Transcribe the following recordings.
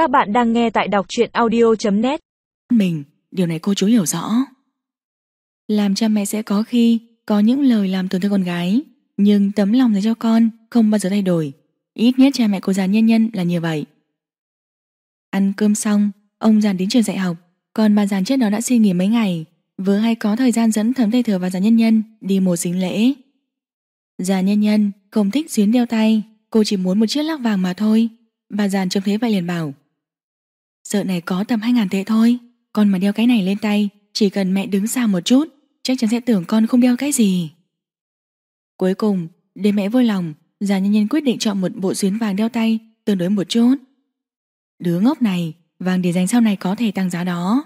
Các bạn đang nghe tại đọc truyện audio.net Mình, điều này cô chú hiểu rõ. Làm cha mẹ sẽ có khi có những lời làm tổn thương con gái, nhưng tấm lòng dành cho con không bao giờ thay đổi. Ít nhất cha mẹ cô già nhân nhân là như vậy. Ăn cơm xong, ông giàn đến trường dạy học, còn bà giàn trước đó đã xin nghỉ mấy ngày, vừa hay có thời gian dẫn thấm tay thừa và già nhân nhân đi một dính lễ. Già nhân nhân không thích xuyến đeo tay, cô chỉ muốn một chiếc lắc vàng mà thôi. Bà giàn trông thế vậy liền bảo Sợ này có tầm 2 ngàn tệ thôi. Con mà đeo cái này lên tay, Chỉ cần mẹ đứng xa một chút, Chắc chắn sẽ tưởng con không đeo cái gì. Cuối cùng, Để mẹ vui lòng, Già nhân nhân quyết định chọn một bộ xuyến vàng đeo tay, Tương đối một chút. Đứa ngốc này, Vàng để dành sau này có thể tăng giá đó.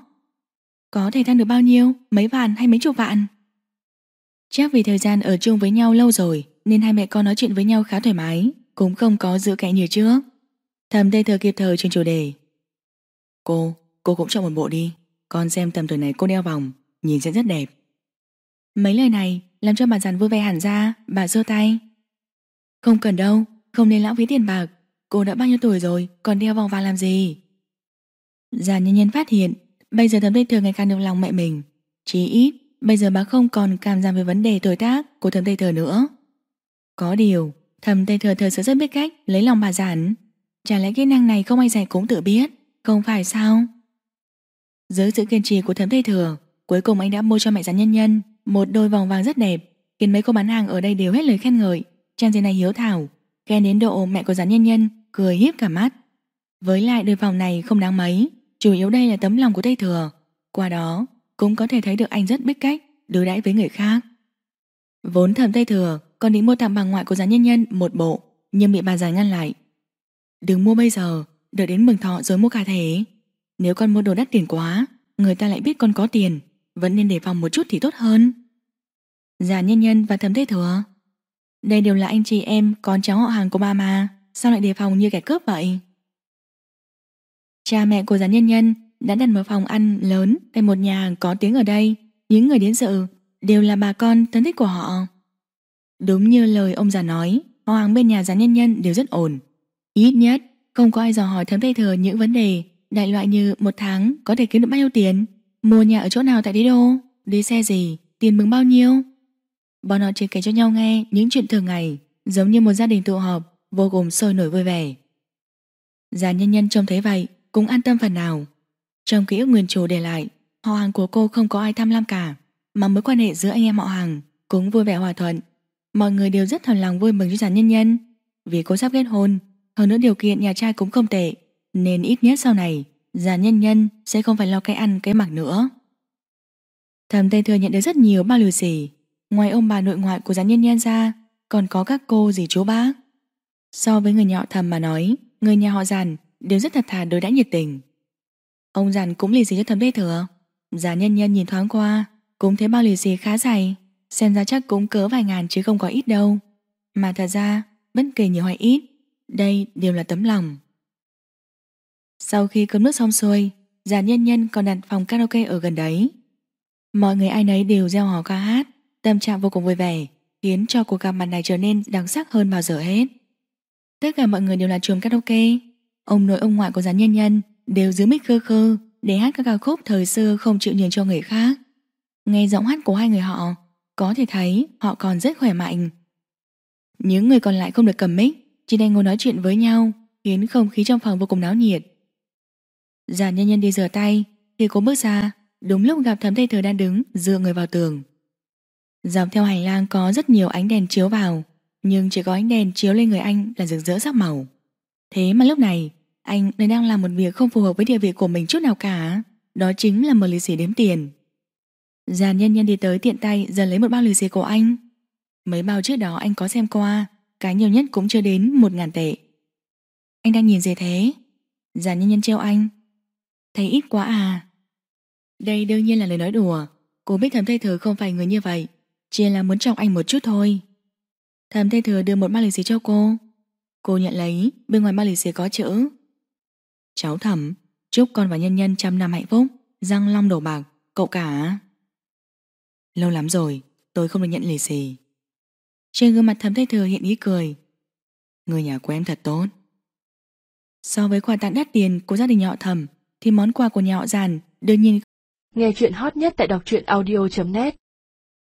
Có thể tăng được bao nhiêu? Mấy vạn hay mấy chục vạn? Chắc vì thời gian ở chung với nhau lâu rồi, Nên hai mẹ con nói chuyện với nhau khá thoải mái, Cũng không có giữ kẽ như trước. Thầm Tây thờ kịp thời trên chủ đề. Cô, cô cũng chọn một bộ đi. Con xem tầm tuổi này cô đeo vòng Nhìn sẽ rất đẹp. Mấy lời này làm cho bà giàn vui vẻ hẳn ra. Bà giơ tay. Không cần đâu, không nên lãng phí tiền bạc. Cô đã bao nhiêu tuổi rồi, còn đeo vòng vàng làm gì? Giàn nhân nhân phát hiện Bây giờ thầm tây thừa ngày càng được lòng mẹ mình. Chỉ ít, bây giờ bà không còn cảm giảm về vấn đề tuổi tác Của thầm tây thừa nữa. Có điều, thầm tây thừa thừa sự rất biết cách Lấy lòng bà giản. Chả lẽ kỹ năng này không ai dạy cũng tự biết? Không phải sao? Dưới sự kiên trì của thấm thầy thừa, Cuối cùng anh đã mua cho mẹ gián nhân nhân Một đôi vòng vàng rất đẹp, Khiến mấy cô bán hàng ở đây đều hết lời khen ngợi. Trang giấy này hiếu thảo, Khen đến độ mẹ của gián nhân nhân Cười hiếp cả mắt. Với lại đôi vòng này không đáng mấy, Chủ yếu đây là tấm lòng của thầy Thừa. Qua đó, cũng có thể thấy được anh rất biết cách Đối đãi với người khác. Vốn thầm Tây Thừa còn định mua tặng bà ngoại của gián nhân nhân một bộ, Nhưng bị bà già ngăn lại. Đừng mua bây giờ Đợi đến mừng thọ rồi mua cả thể Nếu con mua đồ đắt tiền quá, Người ta lại biết con có tiền. Vẫn nên đề phòng một chút thì tốt hơn. Già nhân nhân và thấm thế thừa. Đây đều là anh chị em, Con cháu họ hàng của ba mà. Sao lại đề phòng như kẻ cướp vậy? Cha mẹ của già nhân nhân Đã đặt một phòng ăn lớn Tại một nhà hàng có tiếng ở đây. Những người đến dự đều là bà con thân thích của họ. Đúng như lời ông già nói, Họ hàng bên nhà già nhân nhân đều rất ổn. Ít nhất không có ai dò hỏi thấm thay thừa những vấn đề đại loại như một tháng có thể kiếm được bao nhiêu tiền, mua nhà ở chỗ nào tại đế đô, đi xe gì, tiền mừng bao nhiêu. Bọn họ chỉ kể cho nhau nghe những chuyện thường ngày, giống như một gia đình tụ họp, vô cùng sôi nổi vui vẻ. Già nhân nhân trông thấy vậy, cũng an tâm phần nào. Trong ký ức nguyên chủ để lại, họ hàng của cô không có ai tham lam cả, mà mối quan hệ giữa anh em họ hàng cũng vui vẻ hòa thuận. Mọi người đều rất thần lòng vui mừng cho già nhân nhân, vì cô sắp kết hôn hơn nữa điều kiện nhà trai cũng không tệ, Nên ít nhất sau này, Già nhân nhân sẽ không phải lo cái ăn, cái mặc nữa. Thầm Tây Thừa nhận được rất nhiều bao lì xì. Ngoài ông bà nội ngoại của già nhân nhân ra, Còn có các cô dì chú bác. So với người nhỏ thầm mà nói, Người nhà họ giàn đều rất thật thà đối đãi nhiệt tình. Ông giàn cũng lì xì cho thầm Tây Thừa. Già nhân nhân nhìn thoáng qua, Cũng thấy bao lì xì khá dày, Xem ra chắc cũng cỡ vài ngàn chứ không có ít đâu. Mà thật ra bất kể nhiều hay ít đây đều là tấm lòng. Sau khi cơm nước xong xuôi, già nhân nhân còn đặt phòng karaoke ở gần đấy. Mọi người ai nấy đều gieo hò ca hát, tâm trạng vô cùng vui vẻ, khiến cho cuộc gặp mặt này trở nên đặc sắc hơn bao giờ hết. Tất cả mọi người đều là trường karaoke. Ông nội ông ngoại của già nhân nhân đều giữ mic khơ khơ để hát các ca khúc thời xưa không chịu nhường cho người khác. Nghe giọng hát của hai người họ, có thể thấy họ còn rất khỏe mạnh. Những người còn lại không được cầm mic chỉ đang ngồi nói chuyện với nhau, khiến không khí trong phòng vô cùng náo nhiệt. Giàn nhân nhân đi rửa tay thì cố bước ra, đúng lúc gặp thấm tây thừa đang đứng, dựa người vào tường. Dọc theo hành lang có rất nhiều ánh đèn chiếu vào, nhưng chỉ có ánh đèn chiếu lên người anh là rực rỡ sắc màu. Thế mà lúc này, anh lại đang làm một việc không phù hợp với địa vị của mình chút nào cả, đó chính là một lì xì đếm tiền. Giàn nhân nhân đi tới tiện tay dần lấy một bao lì xì của anh. Mấy bao trước đó anh có xem qua cái nhiều nhất cũng chưa đến một ngàn tệ. Anh đang nhìn gì thế? Già nhân nhân treo anh. Thấy ít quá à? Đây đương nhiên là lời nói đùa. Cô biết thầm tây thừa không phải người như vậy. Chỉ là muốn trọng anh một chút thôi. Thầm tây thừa đưa một bao lì xì cho cô. Cô nhận lấy, Bên ngoài bao lì xì có chữ. Cháu thẩm Chúc con và nhân nhân trăm năm hạnh phúc. Răng long đổ bạc, Cậu cả. Lâu lắm rồi, Tôi không được nhận lì xì trên gương mặt thấm thay thừa hiện ý cười. Người nhà của em thật tốt. So với quà tặng đắt tiền của gia đình nhọ thầm, thì món quà của nhà họ giàn đương nhiên Nghe chuyện hot nhất tại đọc truyện audio.net